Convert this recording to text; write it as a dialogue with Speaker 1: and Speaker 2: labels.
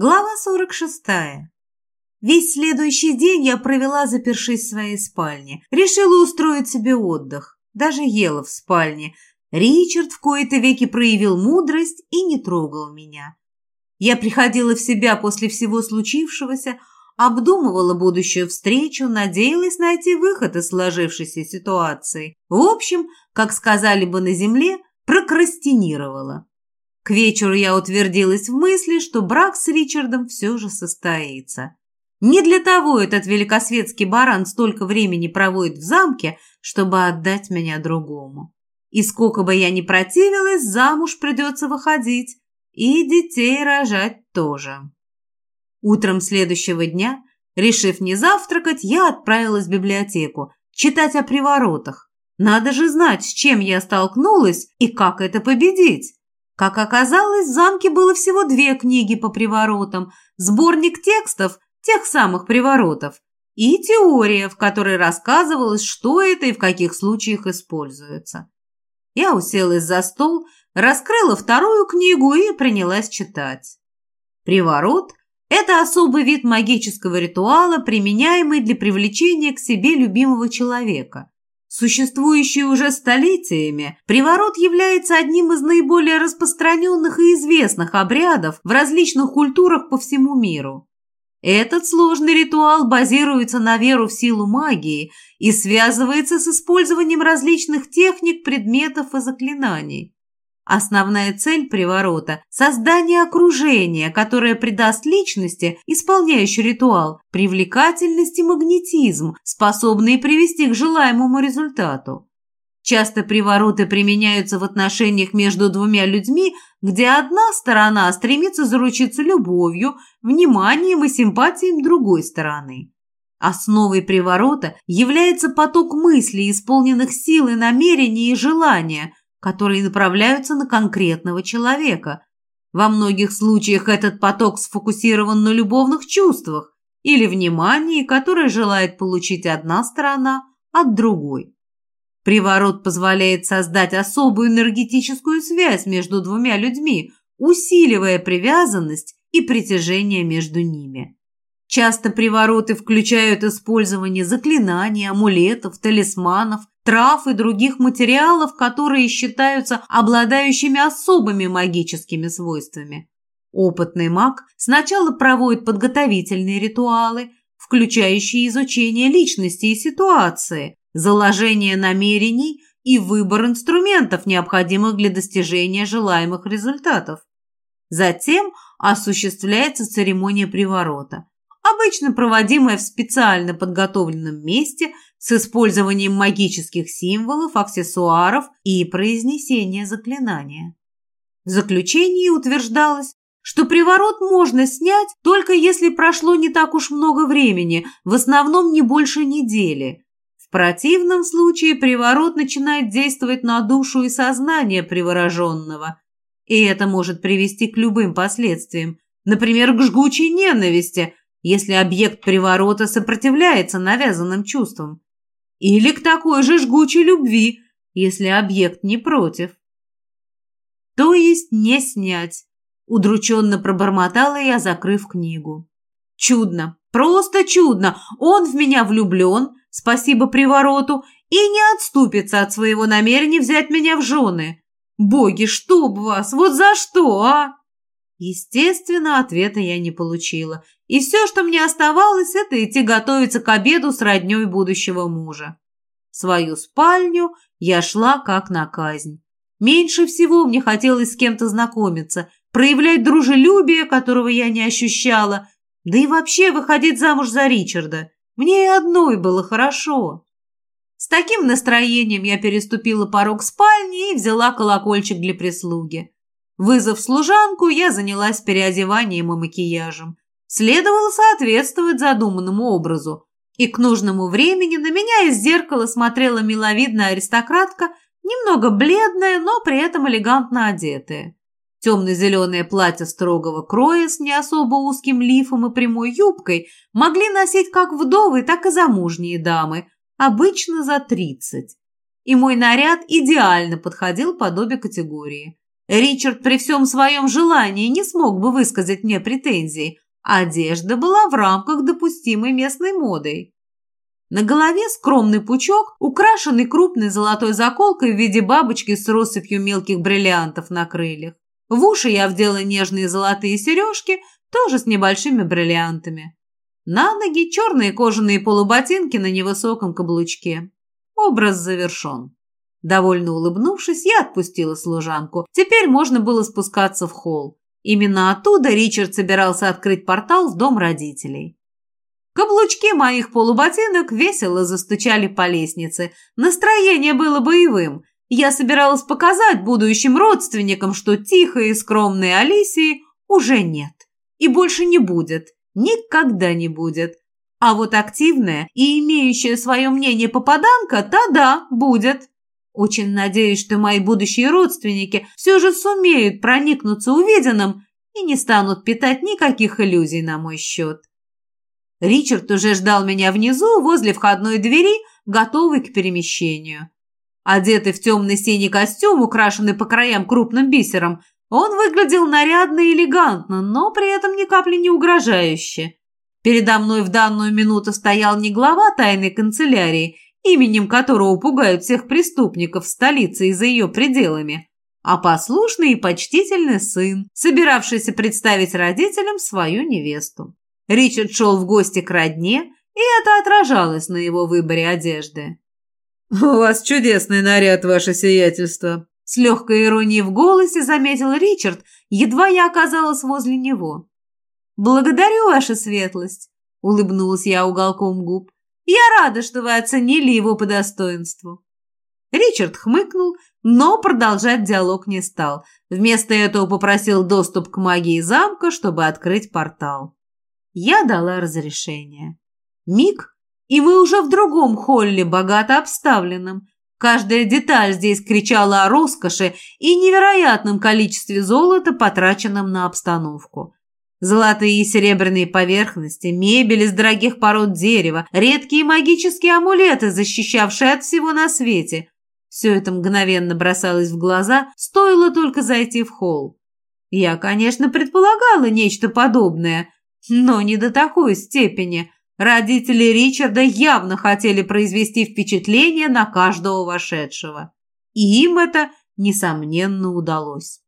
Speaker 1: Глава 46. Весь следующий день я провела, запершись в своей спальне. Решила устроить себе отдых. Даже ела в спальне. Ричард в кои-то веки проявил мудрость и не трогал меня. Я приходила в себя после всего случившегося, обдумывала будущую встречу, надеялась найти выход из сложившейся ситуации. В общем, как сказали бы на земле, прокрастинировала. К вечеру я утвердилась в мысли, что брак с Ричардом все же состоится. Не для того этот великосветский баран столько времени проводит в замке, чтобы отдать меня другому. И сколько бы я ни противилась, замуж придется выходить. И детей рожать тоже. Утром следующего дня, решив не завтракать, я отправилась в библиотеку читать о приворотах. Надо же знать, с чем я столкнулась и как это победить. Как оказалось, в замке было всего две книги по приворотам, сборник текстов тех самых приворотов и теория, в которой рассказывалось, что это и в каких случаях используется. Я уселась за стол, раскрыла вторую книгу и принялась читать. Приворот – это особый вид магического ритуала, применяемый для привлечения к себе любимого человека. Существующий уже столетиями, приворот является одним из наиболее распространенных и известных обрядов в различных культурах по всему миру. Этот сложный ритуал базируется на веру в силу магии и связывается с использованием различных техник, предметов и заклинаний. Основная цель приворота – создание окружения, которое придаст личности, исполняющей ритуал, привлекательность и магнетизм, способные привести к желаемому результату. Часто привороты применяются в отношениях между двумя людьми, где одна сторона стремится заручиться любовью, вниманием и симпатией другой стороны. Основой приворота является поток мыслей, исполненных силы, намерений и желания, которые направляются на конкретного человека. Во многих случаях этот поток сфокусирован на любовных чувствах или внимании, которое желает получить одна сторона от другой. Приворот позволяет создать особую энергетическую связь между двумя людьми, усиливая привязанность и притяжение между ними. Часто привороты включают использование заклинаний, амулетов, талисманов, трав и других материалов, которые считаются обладающими особыми магическими свойствами. Опытный маг сначала проводит подготовительные ритуалы, включающие изучение личности и ситуации, заложение намерений и выбор инструментов, необходимых для достижения желаемых результатов. Затем осуществляется церемония приворота, обычно проводимая в специально подготовленном месте с использованием магических символов, аксессуаров и произнесения заклинания. В заключении утверждалось, что приворот можно снять только если прошло не так уж много времени, в основном не больше недели. В противном случае приворот начинает действовать на душу и сознание привороженного, и это может привести к любым последствиям, например, к жгучей ненависти, если объект приворота сопротивляется навязанным чувствам, или к такой же жгучей любви, если объект не против. То есть не снять, удрученно пробормотала я, закрыв книгу. Чудно, просто чудно, он в меня влюблен, спасибо привороту, и не отступится от своего намерения взять меня в жены. Боги, чтоб вас, вот за что, а? Естественно, ответа я не получила, и все, что мне оставалось, это идти готовиться к обеду с родней будущего мужа. В свою спальню я шла как на казнь. Меньше всего мне хотелось с кем-то знакомиться, проявлять дружелюбие, которого я не ощущала, да и вообще выходить замуж за Ричарда. Мне и одной было хорошо. С таким настроением я переступила порог спальни и взяла колокольчик для прислуги. Вызвав служанку, я занялась переодеванием и макияжем. Следовало соответствовать задуманному образу. И к нужному времени на меня из зеркала смотрела миловидная аристократка, немного бледная, но при этом элегантно одетая. Темно-зеленое платье строгого кроя с не особо узким лифом и прямой юбкой могли носить как вдовы, так и замужние дамы, обычно за тридцать. И мой наряд идеально подходил под обе категории. Ричард при всем своем желании не смог бы высказать мне претензий. Одежда была в рамках допустимой местной модой. На голове скромный пучок, украшенный крупной золотой заколкой в виде бабочки с россыпью мелких бриллиантов на крыльях. В уши я вдела нежные золотые сережки, тоже с небольшими бриллиантами. На ноги черные кожаные полуботинки на невысоком каблучке. Образ завершен. Довольно улыбнувшись, я отпустила служанку. Теперь можно было спускаться в холл. Именно оттуда Ричард собирался открыть портал в дом родителей. Каблучки моих полуботинок весело застучали по лестнице. Настроение было боевым. Я собиралась показать будущим родственникам, что тихой и скромной Алисии уже нет. И больше не будет. Никогда не будет. А вот активная и имеющая свое мнение попаданка, та да, будет. Очень надеюсь, что мои будущие родственники все же сумеют проникнуться увиденным и не станут питать никаких иллюзий на мой счет. Ричард уже ждал меня внизу, возле входной двери, готовый к перемещению. Одетый в темный синий костюм, украшенный по краям крупным бисером, он выглядел нарядно и элегантно, но при этом ни капли не угрожающе. Передо мной в данную минуту стоял не глава тайной канцелярии, именем которого пугают всех преступников в столице и за ее пределами, а послушный и почтительный сын, собиравшийся представить родителям свою невесту. Ричард шел в гости к родне, и это отражалось на его выборе одежды.
Speaker 2: «У вас чудесный наряд, ваше сиятельство!»
Speaker 1: С легкой иронией в голосе заметил Ричард, едва я оказалась возле него. «Благодарю, ваша светлость!» – улыбнулась я уголком губ. «Я рада, что вы оценили его по достоинству». Ричард хмыкнул, но продолжать диалог не стал. Вместо этого попросил доступ к магии замка, чтобы открыть портал. Я дала разрешение. Миг, и мы уже в другом холле, богато обставленном. Каждая деталь здесь кричала о роскоши и невероятном количестве золота, потраченном на обстановку. Золотые и серебряные поверхности, мебель из дорогих пород дерева, редкие магические амулеты, защищавшие от всего на свете. Все это мгновенно бросалось в глаза, стоило только зайти в холл. Я, конечно, предполагала нечто подобное, но не до такой степени. Родители Ричарда явно хотели произвести впечатление на каждого вошедшего. И им это, несомненно, удалось.